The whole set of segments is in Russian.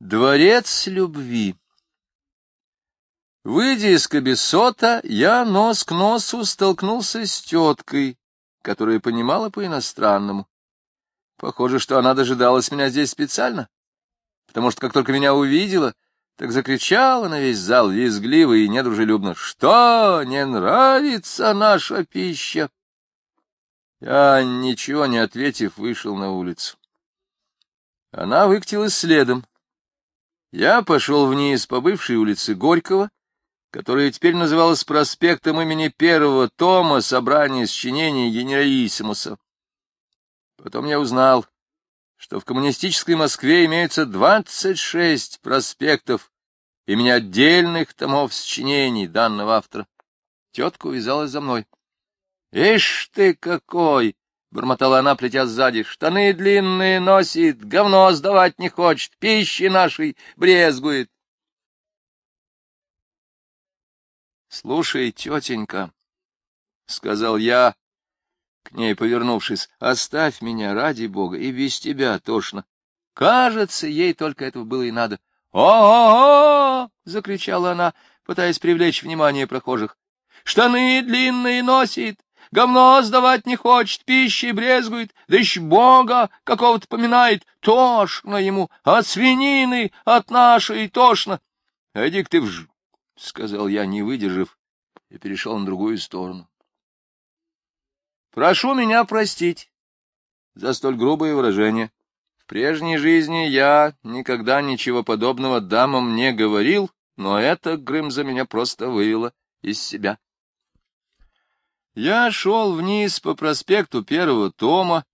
Дворец любви. Выйдя из кабесота, я нос к носу столкнулся с теткой, которая понимала по-иностранному. Похоже, что она дожидалась меня здесь специально, потому что как только меня увидела, так закричала на весь зал визгливо и недружелюбно. «Что, не нравится наша пища?» Я, ничего не ответив, вышел на улицу. Она выкатилась следом, я пошел вниз по бывшей улице Горького, которая теперь называлась проспектом имени первого тома собрания сочинений генералиссимуса. Потом я узнал, что в коммунистической Москве имеются 26 проспектов имени отдельных томов сочинений данного автора. Тетка увязалась за мной. — Ишь ты какой! — бормотала она, плетя сзади. — Штаны длинные носит, говно сдавать не хочет, пищи нашей брезгует. — Слушай, тетенька, — сказал я, к ней повернувшись, — оставь меня, ради бога, и без тебя тошно. Кажется, ей только этого было и надо. «О-о-о!» — закричала она, пытаясь привлечь внимание прохожих. «Штаны длинные носит, говно сдавать не хочет, пищей брезгует, да еще Бога какого-то поминает, тошно ему, от свинины, от нашей тошно. — Иди ты вж... — сказал я, не выдержав, и перешел на другую сторону. — Прошу меня простить за столь грубое выражение. В прежней жизни я никогда ничего подобного дамам не говорил, но это Грымза меня просто вывело из себя. Я шел вниз по проспекту первого тома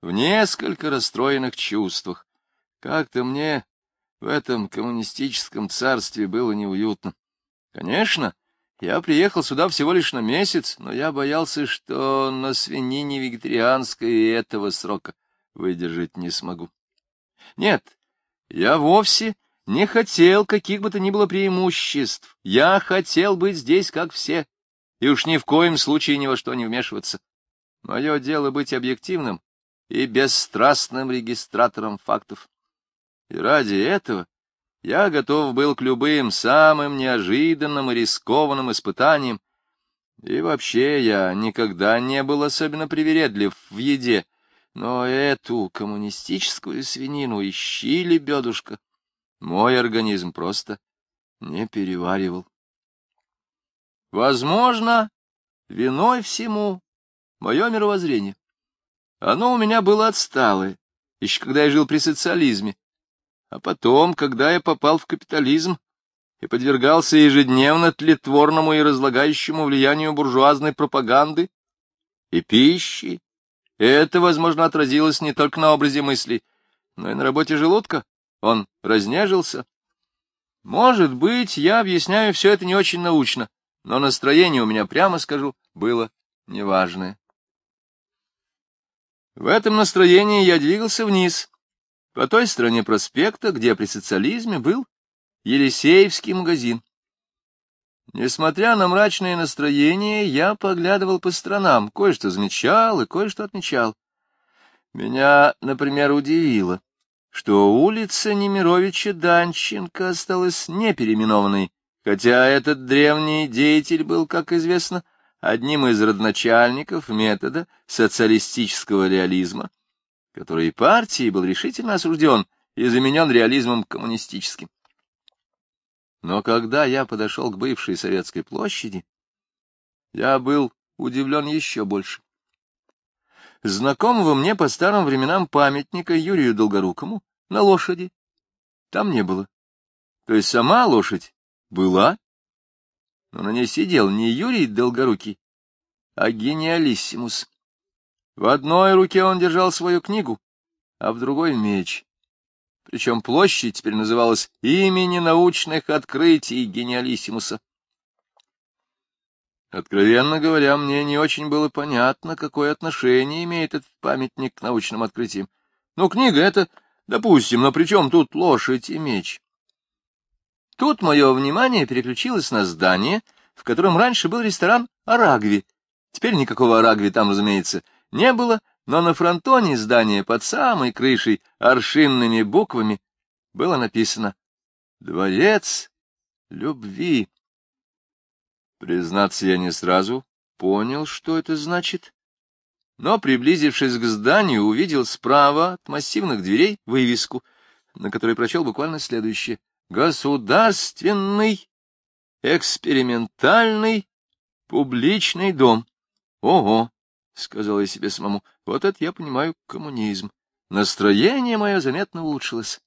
в несколько расстроенных чувствах. Как-то мне в этом коммунистическом царстве было неуютно. Конечно, я приехал сюда всего лишь на месяц, но я боялся, что на свинине вегетарианской этого срока выдержать не смогу. Нет, я вовсе не хотел каких бы то ни было преимуществ. Я хотел быть здесь, как все, и уж ни в коем случае ни во что не вмешиваться. Мое дело быть объективным и бесстрастным регистратором фактов. И ради этого я готов был к любым самым неожиданным и рискованным испытаниям. И вообще я никогда не был особенно привередлив в еде, но эту коммунистическую свинину ищи лебедушка. Мой организм просто не переваривал. Возможно, виной всему мое мировоззрение. Оно у меня было отсталое, еще когда я жил при социализме. А потом, когда я попал в капитализм и подвергался ежедневно тлетворному и разлагающему влиянию буржуазной пропаганды и пищи, это, возможно, отразилось не только на образе мыслей, но и на работе желудка. Он разнежился. Может быть, я объясняю все это не очень научно, но настроение у меня, прямо скажу, было неважное. В этом настроении я двигался вниз, по той стороне проспекта, где при социализме был Елисеевский магазин. Несмотря на мрачное настроение, я поглядывал по сторонам, кое-что замечал и кое-что отмечал. Меня, например, удивило, что улица Немировича Данченко осталась непереименованной, хотя этот древний деятель был, как известно, одним из родоначальников метода социалистического реализма, который партией был решительно осужден и заменен реализмом коммунистическим. Но когда я подошел к бывшей Советской площади, я был удивлен еще больше. Знакомого мне по старым временам памятника Юрию Долгорукому на лошади там не было. То есть сама лошадь была, но на ней сидел не Юрий Долгорукий, а гениалиссимус. В одной руке он держал свою книгу, а в другой — меч. Причем площадь теперь называлась имени научных открытий гениалиссимуса. Откровенно говоря, мне не очень было понятно, какое отношение имеет этот памятник к научным открытиям. Ну, книга — это, допустим, но при чем тут лошадь и меч? Тут мое внимание переключилось на здание, в котором раньше был ресторан «Арагви». Теперь никакого «Арагви» там, разумеется, не было, но на фронтоне здания под самой крышей аршинными буквами было написано «Дворец любви». Признаться, я не сразу понял, что это значит, но, приблизившись к зданию, увидел справа от массивных дверей вывеску, на которой прочел буквально следующее. «Государственный экспериментальный публичный дом». «Ого!» — сказал я себе самому. «Вот это я понимаю коммунизм». Настроение мое заметно улучшилось.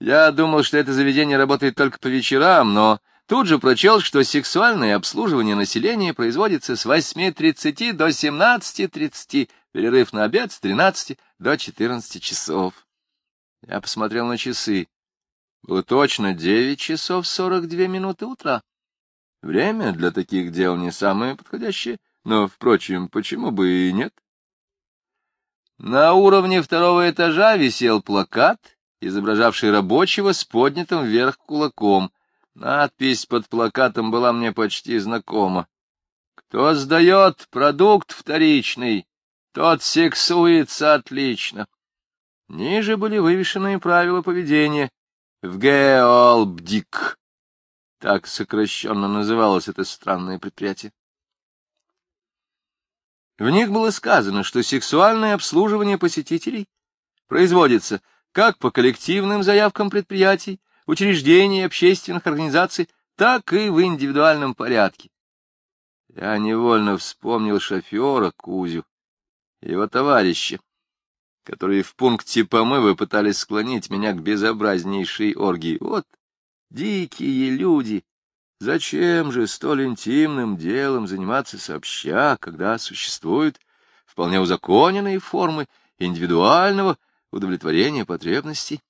Я думал, что это заведение работает только по вечерам, но тут же прочел, что сексуальное обслуживание населения производится с 8.30 до 17.30, перерыв на обед с 13 до 14 часов. Я посмотрел на часы. Было точно 9 часов 42 минуты утра. Время для таких дел не самое подходящее, но, впрочем, почему бы и нет? На уровне второго этажа висел плакат, изображавший рабочего с поднятым вверх кулаком. Надпись под плакатом была мне почти знакома. «Кто сдает продукт вторичный, тот сексуется отлично». Ниже были вывешены правила поведения в Геолбдик. Так сокращенно называлось это странное предприятие. В них было сказано, что сексуальное обслуживание посетителей производится как по коллективным заявкам предприятий, учреждений, общественных организаций, так и в индивидуальном порядке. Я невольно вспомнил шофера Кузю, его товарища, которые в пункте помывы пытались склонить меня к безобразнейшей оргии. Вот дикие люди, Зачем же столь интимным делом заниматься сообща, когда существуют вполне узаконенные формы индивидуального удовлетворения потребностей?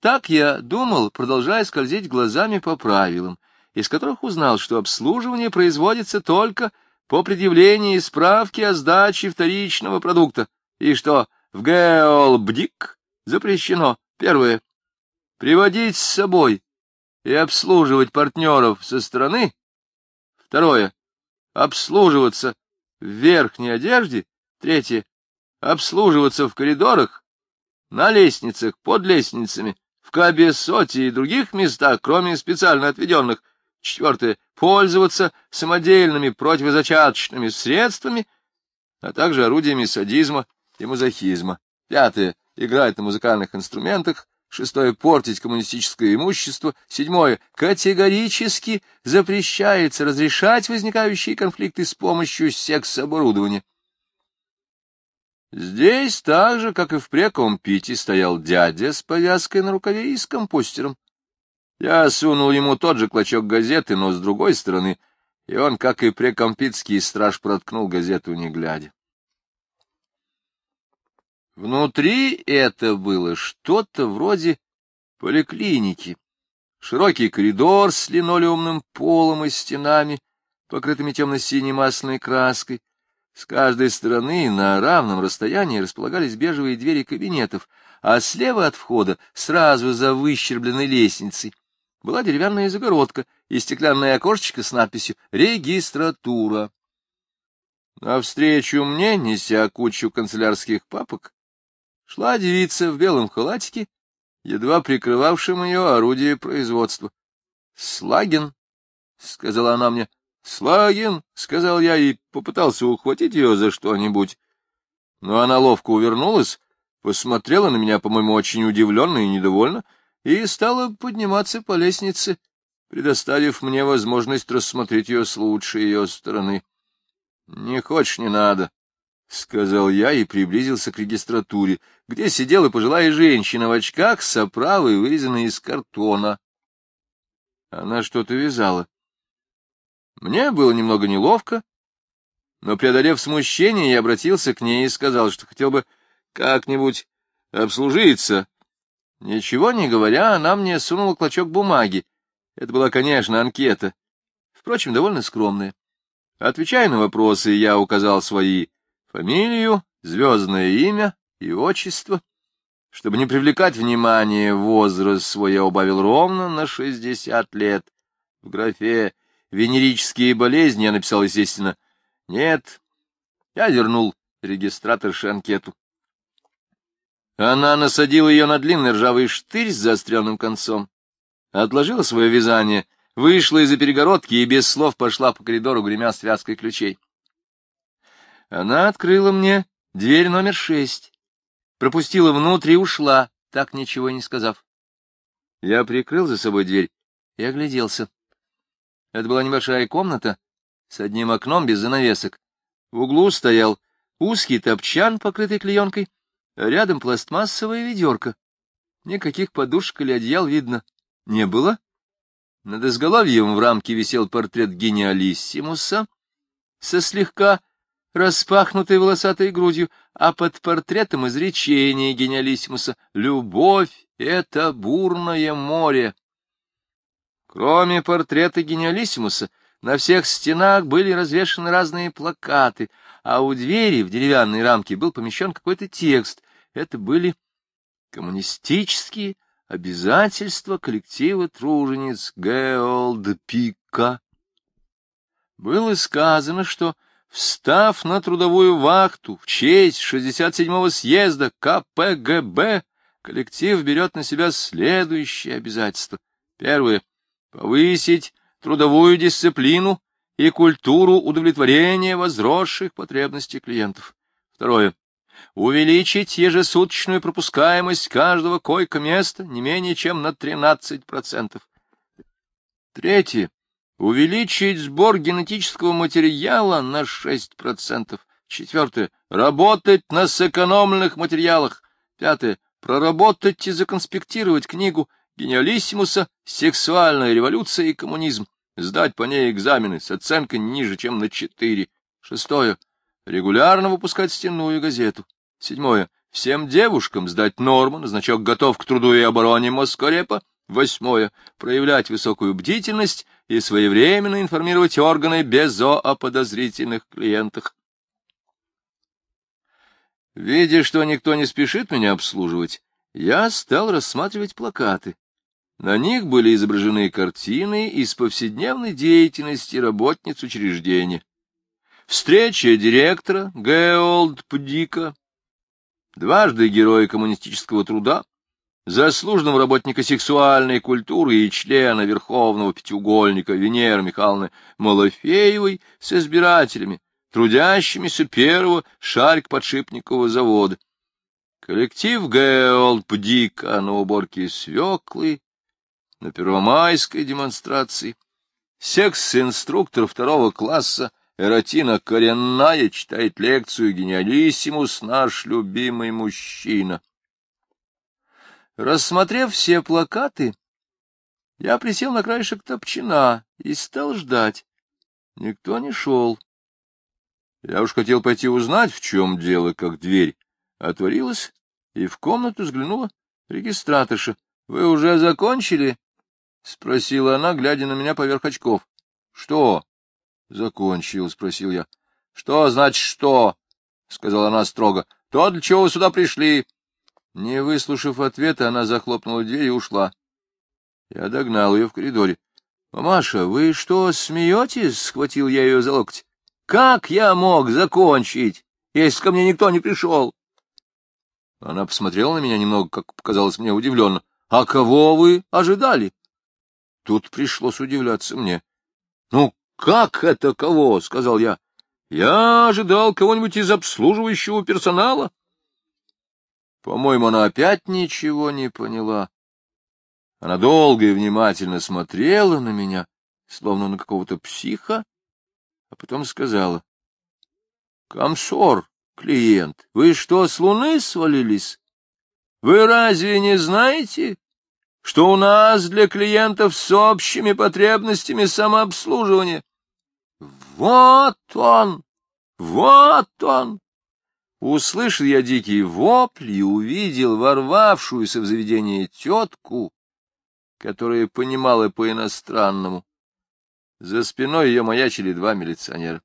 Так я думал, продолжая скользить глазами по правилам, из которых узнал, что обслуживание производится только по предъявлении справки о сдаче вторичного продукта, и что в Геолбдик запрещено, первое, приводить с собой и обслуживать партнеров со стороны. Второе. Обслуживаться в верхней одежде. Третье. Обслуживаться в коридорах, на лестницах, под лестницами, в кабесоте и других местах, кроме специально отведенных. Четвертое. Пользоваться самодельными противозачаточными средствами, а также орудиями садизма и мазохизма. Пятое. Играть на музыкальных инструментах, Шестое — портить коммунистическое имущество. Седьмое — категорически запрещается разрешать возникающие конфликты с помощью секс-оборудования. Здесь, так же, как и в прекомпите, стоял дядя с повязкой на рукаве и с компостером. Я сунул ему тот же клочок газеты, но с другой стороны, и он, как и прекомпитский страж, проткнул газету, не глядя. Внутри это было что-то вроде поликлиники. Широкий коридор с линолеумным полом и стенами, покрытыми темно-синей масляной краской. С каждой стороны на равном расстоянии располагались бежевые двери кабинетов, а слева от входа, сразу за выщербленной лестницей, была деревянная загородка и стеклянное окошечко с надписью «Регистратура». Навстречу мне, неся кучу канцелярских папок, шла девица в белом халатике, едва прикрывавшем ее орудие производства. — Слагин, — сказала она мне. — Слагин, — сказал я и попытался ухватить ее за что-нибудь. Но она ловко увернулась, посмотрела на меня, по-моему, очень удивленно и недовольно, и стала подниматься по лестнице, предоставив мне возможность рассмотреть ее с лучшей ее стороны. — Не хочешь, не надо, — сказал я и приблизился к регистратуре, где сидела пожилая женщина в очках с оправой, вырезанной из картона. Она что-то вязала. Мне было немного неловко, но, преодолев смущение, я обратился к ней и сказал, что хотел бы как-нибудь обслужиться. Ничего не говоря, она мне сунула клочок бумаги. Это была, конечно, анкета, впрочем, довольно скромная. Отвечая на вопросы, я указал свои фамилию, звездное имя и отчество. Чтобы не привлекать внимание, возраст свой я убавил ровно на шестьдесят лет. В графе «Венерические болезни» я написал, естественно, «нет». Я вернул регистраторше анкету. Она насадила ее на длинный ржавый штырь с заостренным концом, отложила свое вязание, вышла из-за перегородки и без слов пошла по коридору, гремя связкой ключей. Она открыла мне дверь номер шесть, пропустила внутрь и ушла, так ничего не сказав. Я прикрыл за собой дверь и огляделся. Это была небольшая комната с одним окном без занавесок. В углу стоял узкий топчан, покрытый клеенкой, а рядом пластмассовая ведерко. Никаких подушек или одеял видно не было. Над изголовьем в рамке висел портрет гениалиссимуса со слегка распахнутой волосатой грудью, а под портретом изречение гениалиссимуса «Любовь — это бурное море». Кроме портрета гениалиссимуса, на всех стенах были развешаны разные плакаты, а у двери в деревянной рамке был помещен какой-то текст. Это были коммунистические обязательства коллектива тружениц Геолдпика. Было сказано, что, встав на трудовую вахту в честь 67-го съезда КПГБ, коллектив берет на себя следующие обязательства. Первое — повысить трудовую дисциплину и культуру удовлетворения возросших потребностей клиентов. Второе. Увеличить ежесуточную пропускаемость каждого койко-места не менее чем на 13%. Третье. Увеличить сбор генетического материала на 6%. Четвертое. Работать на сэкономленных материалах. Пятое. Проработать и законспектировать книгу гениалиссимуса «Сексуальная революция и коммунизм», сдать по ней экзамены с оценкой ниже, чем на четыре. Шестое. Регулярно выпускать стенную газету. Седьмое. Всем девушкам сдать норму на значок «Готов к труду и обороне Москорепа». Восьмое. Проявлять высокую бдительность и своевременно информировать органы БЕЗО о подозрительных клиентах. Видя, что никто не спешит меня обслуживать, я стал рассматривать плакаты. На них были изображены картины из повседневной деятельности работниц учреждения. Встреча директора Геолд Пдика, дважды героя коммунистического труда, заслуженного работника сексуальной культуры и члена Верховного Пятиугольника Венеры Михайловны Малафеевой с избирателями, трудящимися первого шарик-подшипникового завода. Коллектив Геолд Пдика на уборке свеклы, на первомайской демонстрации. Секс-инструктор второго класса Эротина Коренная читает лекцию «Гениалиссимус, наш любимый мужчина». Рассмотрев все плакаты, я присел на краешек топчина и стал ждать. Никто не шел. Я уж хотел пойти узнать, в чем дело, как дверь отворилась, и в комнату взглянула регистраторша. — Вы уже закончили? — спросила она, глядя на меня поверх очков. — Что? — Закончил, — спросил я. — Что значит что? — сказала она строго. — То, для чего вы сюда пришли. Не выслушав ответа, она захлопнула дверь и ушла. Я догнал ее в коридоре. — Мамаша, вы что, смеетесь? — схватил я ее за локоть. — Как я мог закончить, если ко мне никто не пришел? Она посмотрела на меня немного, как показалось мне, удивленно. — А кого вы ожидали? Тут пришлось удивляться мне. — Ну, как это кого? — сказал я. — Я ожидал кого-нибудь из обслуживающего персонала. По-моему, она опять ничего не поняла. Она долго и внимательно смотрела на меня, словно на какого-то психа, а потом сказала. — Комсор, клиент, вы что, с луны свалились? Вы разве не знаете, что у нас для клиентов с общими потребностями самообслуживания. Вот он! Вот он! Услышал я дикий вопль и увидел ворвавшуюся в заведение тетку, которая понимала по-иностранному. За спиной ее маячили два милиционера.